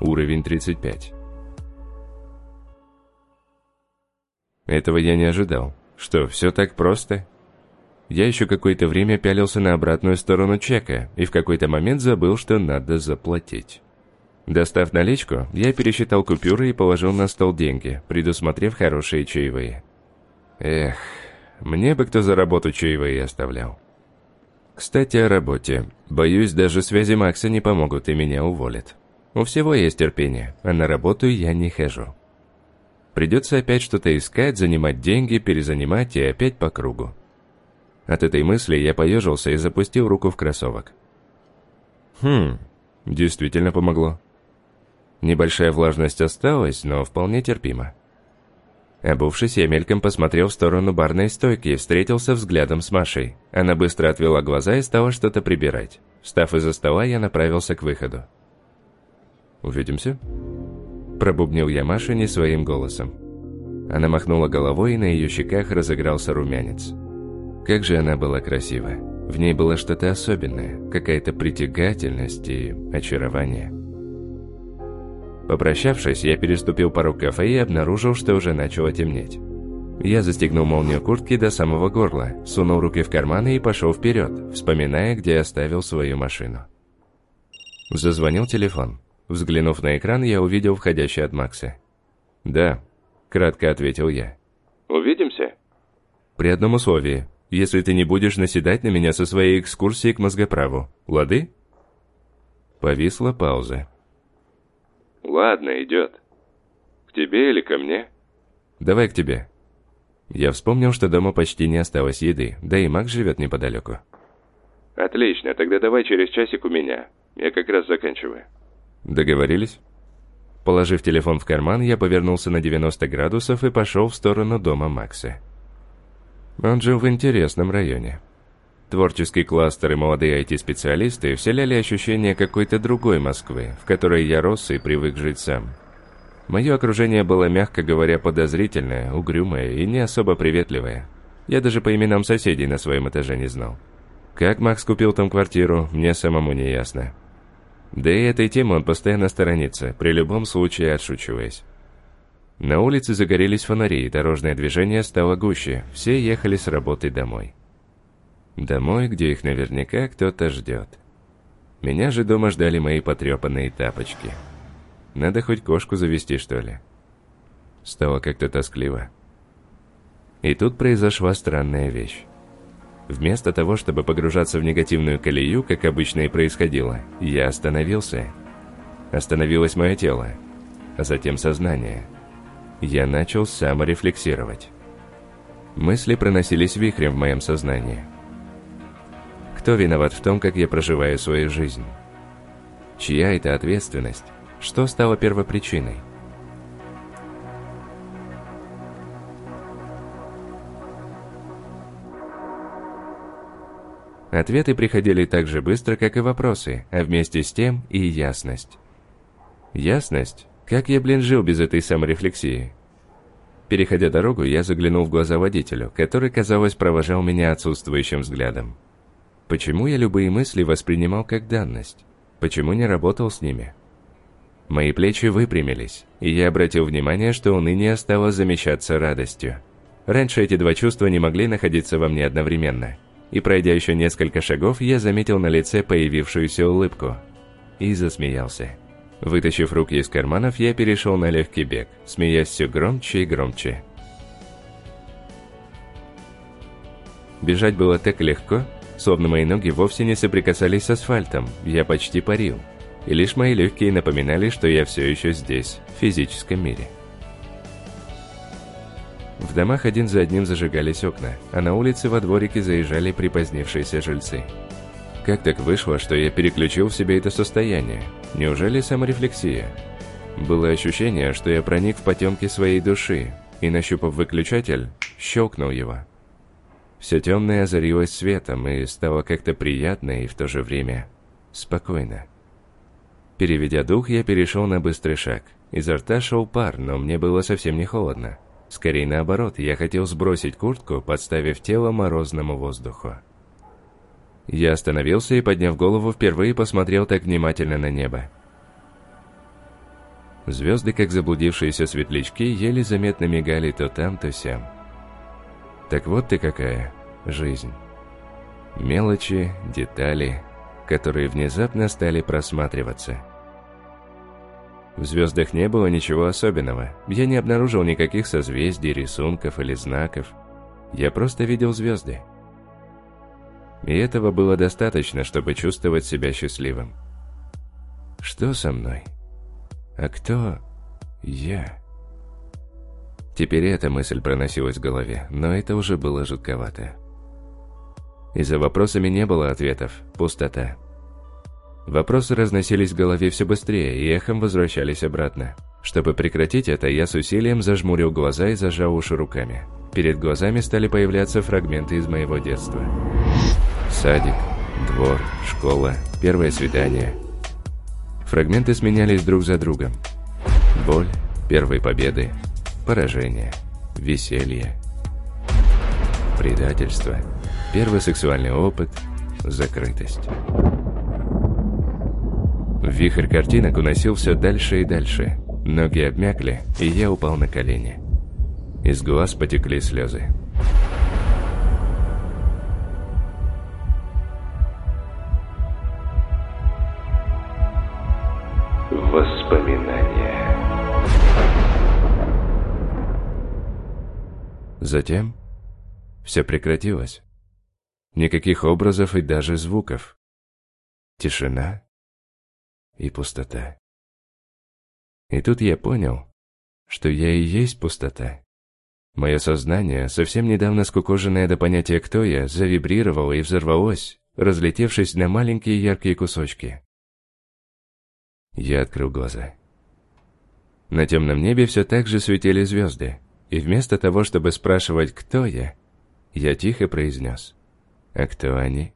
Уровень 35. Этого я не ожидал. Что, все так просто? Я еще какое-то время пялился на обратную сторону чека и в какой-то момент забыл, что надо заплатить. Достав наличку, я пересчитал купюры и положил на стол деньги, предусмотрев хорошие чаевые. Эх, мне бы кто за работу чаевые оставлял. Кстати, о работе. Боюсь, даже связи Макса не помогут и меня уволят. У всего есть терпение, а на работу я не хожу. Придется опять что-то искать, занимать деньги, перезанимать и опять по кругу. От этой мысли я поежился и запустил руку в кроссовок. Хм, действительно помогло. Небольшая влажность осталась, но вполне терпимо. Обувшись, я мельком посмотрел в сторону барной стойки и встретился взглядом с Машей. Она быстро отвела глаза и стала что-то прибирать. Встав из-за стола, я направился к выходу. «Увидимся?» Пробубнил я Маше не своим голосом. Она махнула головой, и на ее щеках разыгрался румянец. Как же она была красива. В ней было что-то особенное, какая-то притягательность и очарование. Попрощавшись, я переступил порог кафе и обнаружил, что уже начало темнеть. Я застегнул молнию куртки до самого горла, сунул руки в карманы и пошел вперед, вспоминая, где оставил свою машину. Зазвонил телефон. Взглянув на экран, я увидел входящий от Макса. «Да», — кратко ответил я. «Увидимся?» «При одном условии. Если ты не будешь наседать на меня со своей экскурсией к мозгоправу. Лады?» Повисла пауза. Ладно, идет. К тебе или ко мне? Давай к тебе. Я вспомнил, что дома почти не осталось еды, да и Макс живет неподалеку. Отлично, тогда давай через часик у меня. Я как раз заканчиваю. Договорились? Положив телефон в карман, я повернулся на 90 градусов и пошел в сторону дома Макса. Он жил в интересном районе. Творческий кластер и молодые IT-специалисты вселяли ощущение какой-то другой Москвы, в которой я рос и привык жить сам. Мое окружение было, мягко говоря, подозрительное, угрюмое и не особо приветливое. Я даже по именам соседей на своем этаже не знал. Как Макс купил там квартиру, мне самому не ясно. Да и этой темы он постоянно сторонится, при любом случае отшучиваясь. На улице загорелись фонари, и дорожное движение стало гуще, все ехали с работы домой. Домой, где их наверняка кто-то ждет. Меня же дома ждали мои потрепанные тапочки. Надо хоть кошку завести, что ли. Стало как-то тоскливо. И тут произошла странная вещь. Вместо того, чтобы погружаться в негативную колею, как обычно и происходило, я остановился. Остановилось мое тело, а затем сознание. Я начал саморефлексировать. Мысли проносились вихрем в моем сознании – кто виноват в том, как я проживаю свою жизнь? Чья это ответственность? Что стало первопричиной? Ответы приходили так же быстро, как и вопросы, а вместе с тем и ясность. Ясность? Как я, блин, жил без этой саморефлексии? Переходя дорогу, я заглянул в глаза водителю, который, казалось, провожал меня отсутствующим взглядом. Почему я любые мысли воспринимал как данность? Почему не работал с ними? Мои плечи выпрямились, и я обратил внимание, что уныние стало замещаться радостью. Раньше эти два чувства не могли находиться во мне одновременно. И пройдя еще несколько шагов, я заметил на лице появившуюся улыбку. И засмеялся. Вытащив руки из карманов, я перешел на легкий бег, смеясь все громче и громче. Бежать было так легко, Словно мои ноги вовсе не соприкасались с асфальтом, я почти парил. И лишь мои легкие напоминали, что я все еще здесь, в физическом мире. В домах один за одним зажигались окна, а на улице во дворике заезжали припозднившиеся жильцы. Как так вышло, что я переключил в себе это состояние? Неужели саморефлексия? Было ощущение, что я проник в потемки своей души и, нащупав выключатель, щелкнул его. Все темное озарилось светом и стало как-то приятно и в то же время спокойно. Переведя дух, я перешел на быстрый шаг. Изо рта шел пар, но мне было совсем не холодно. Скорее наоборот, я хотел сбросить куртку, подставив тело морозному воздуху. Я остановился и, подняв голову, впервые посмотрел так внимательно на небо. Звезды, как заблудившиеся светлячки, еле заметно мигали то там, то сям. Так вот ты какая жизнь. Мелочи, детали, которые внезапно стали просматриваться. В звездах не было ничего особенного. Я не обнаружил никаких созвездий, рисунков или знаков. Я просто видел звезды. И этого было достаточно, чтобы чувствовать себя счастливым. Что со мной? А кто я? Теперь эта мысль проносилась в голове, но это уже было жутковато. И за вопросами не было ответов, пустота. Вопросы разносились в голове все быстрее и эхом возвращались обратно. Чтобы прекратить это, я с усилием зажмурил глаза и зажал уши руками. Перед глазами стали появляться фрагменты из моего детства. Садик, двор, школа, первое свидание. Фрагменты сменялись друг за другом. Боль, первые победы, поражение, веселье, предательство, первый сексуальный опыт, закрытость. Вихрь картинок уносил все дальше и дальше. Ноги обмякли, и я упал на колени. Из глаз потекли слезы. Воспоминания. Затем все прекратилось. Никаких образов и даже звуков. Тишина и пустота. И тут я понял, что я и есть пустота. Мое сознание, совсем недавно скукоженное до понятия «кто я», завибрировало и взорвалось, разлетевшись на маленькие яркие кусочки. Я открыл глаза. На темном небе все так же светили звезды, и вместо того, чтобы спрашивать «кто я?», я тихо произнес «А кто они?».